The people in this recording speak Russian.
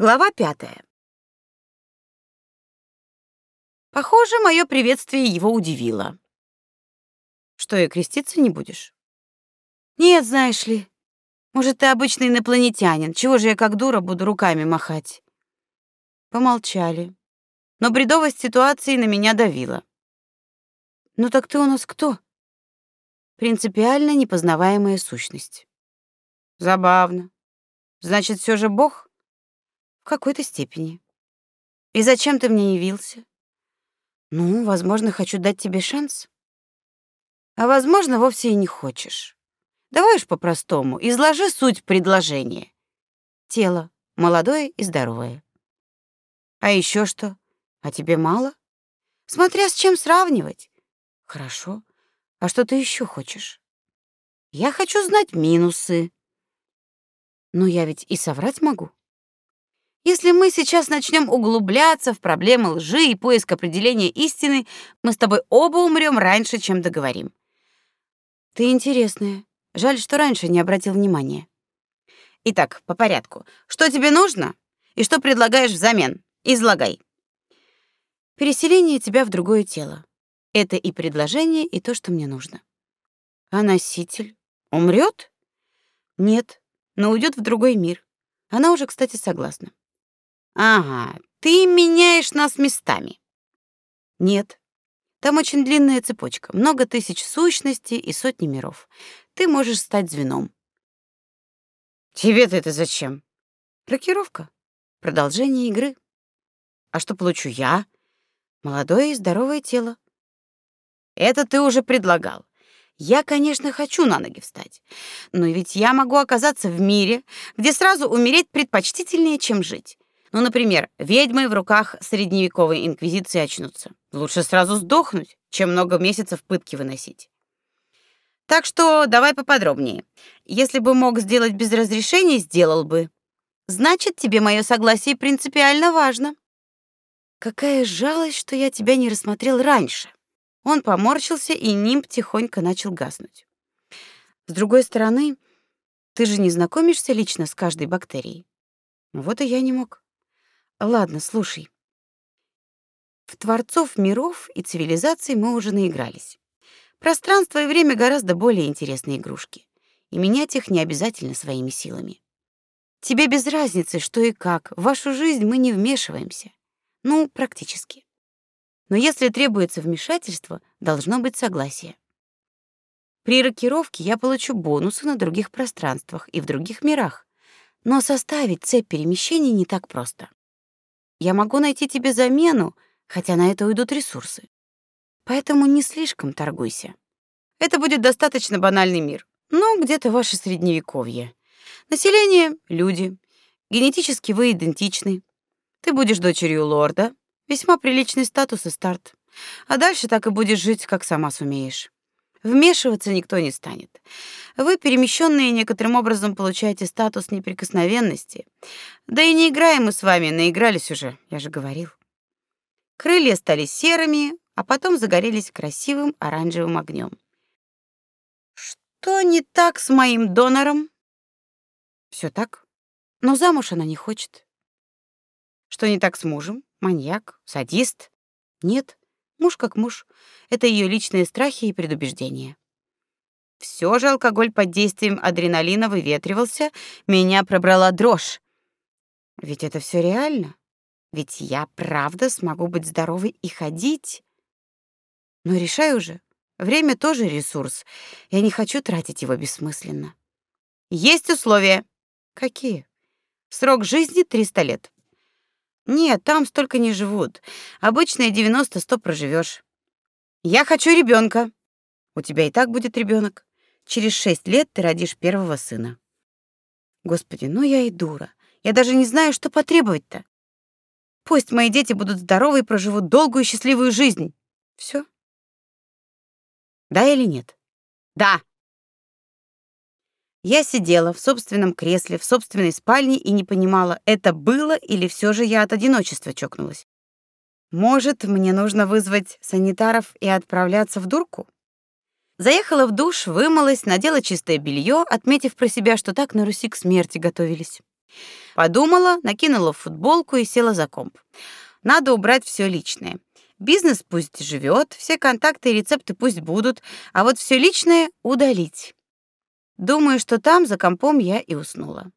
Глава пятая. Похоже, мое приветствие его удивило. Что, и креститься не будешь? Нет, знаешь ли. Может, ты обычный инопланетянин. Чего же я как дура буду руками махать? Помолчали. Но бредовость ситуации на меня давила. Ну так ты у нас кто? Принципиально непознаваемая сущность. Забавно. Значит, все же Бог? В какой-то степени. И зачем ты мне явился? Ну, возможно, хочу дать тебе шанс. А возможно, вовсе и не хочешь. Давай уж по-простому, изложи суть предложения. Тело молодое и здоровое. А еще что? А тебе мало? Смотря с чем сравнивать. Хорошо. А что ты еще хочешь? Я хочу знать минусы. Но я ведь и соврать могу. Если мы сейчас начнем углубляться в проблемы лжи и поиск определения истины, мы с тобой оба умрем раньше, чем договорим. Ты интересная. Жаль, что раньше не обратил внимания. Итак, по порядку. Что тебе нужно и что предлагаешь взамен? Излагай. Переселение тебя в другое тело. Это и предложение, и то, что мне нужно. А носитель умрет? Нет, но уйдет в другой мир. Она уже, кстати, согласна. Ага, ты меняешь нас местами. Нет. Там очень длинная цепочка, много тысяч сущностей и сотни миров. Ты можешь стать звеном. Тебе-то это зачем? Рокировка. Продолжение игры. А что получу я? Молодое и здоровое тело. Это ты уже предлагал. Я, конечно, хочу на ноги встать, но ведь я могу оказаться в мире, где сразу умереть предпочтительнее, чем жить. Ну, например, ведьмы в руках средневековой инквизиции очнутся. Лучше сразу сдохнуть, чем много месяцев пытки выносить. Так что давай поподробнее. Если бы мог сделать без разрешения, сделал бы. Значит, тебе мое согласие принципиально важно. Какая жалость, что я тебя не рассмотрел раньше. Он поморщился, и нимб тихонько начал гаснуть. С другой стороны, ты же не знакомишься лично с каждой бактерией. Вот и я не мог. Ладно, слушай. В творцов миров и цивилизаций мы уже наигрались. Пространство и время гораздо более интересные игрушки, и менять их не обязательно своими силами. Тебе без разницы, что и как, в вашу жизнь мы не вмешиваемся. Ну, практически. Но если требуется вмешательство, должно быть согласие. При рокировке я получу бонусы на других пространствах и в других мирах, но составить цепь перемещений не так просто. Я могу найти тебе замену, хотя на это уйдут ресурсы. Поэтому не слишком торгуйся. Это будет достаточно банальный мир. Ну, где-то ваше средневековье. Население — люди. Генетически вы идентичны. Ты будешь дочерью лорда, Весьма приличный статус и старт. А дальше так и будешь жить, как сама сумеешь. Вмешиваться никто не станет. Вы, перемещенные, некоторым образом получаете статус неприкосновенности. Да и не играем мы с вами, наигрались уже, я же говорил. Крылья стали серыми, а потом загорелись красивым оранжевым огнем. Что не так с моим донором? Все так, но замуж она не хочет. Что не так с мужем? Маньяк? Садист? Нет, муж как муж. Это ее личные страхи и предубеждения. Все же алкоголь под действием адреналина выветривался, меня пробрала дрожь. Ведь это все реально. Ведь я правда смогу быть здоровой и ходить. Но решай уже. Время тоже ресурс. Я не хочу тратить его бессмысленно. Есть условия. Какие? Срок жизни 300 лет. Нет, там столько не живут. Обычные 90-100 проживешь. Я хочу ребенка. У тебя и так будет ребенок. Через шесть лет ты родишь первого сына. Господи, ну я и дура. Я даже не знаю, что потребовать-то. Пусть мои дети будут здоровы и проживут долгую счастливую жизнь. Все? Да или нет? Да. Я сидела в собственном кресле, в собственной спальне и не понимала, это было или все же я от одиночества чокнулась. Может, мне нужно вызвать санитаров и отправляться в дурку? Заехала в душ, вымылась, надела чистое белье, отметив про себя, что так на Руси к смерти готовились. Подумала, накинула футболку и села за комп. Надо убрать все личное. Бизнес пусть живет, все контакты и рецепты пусть будут, а вот все личное удалить. Думаю, что там за компом я и уснула.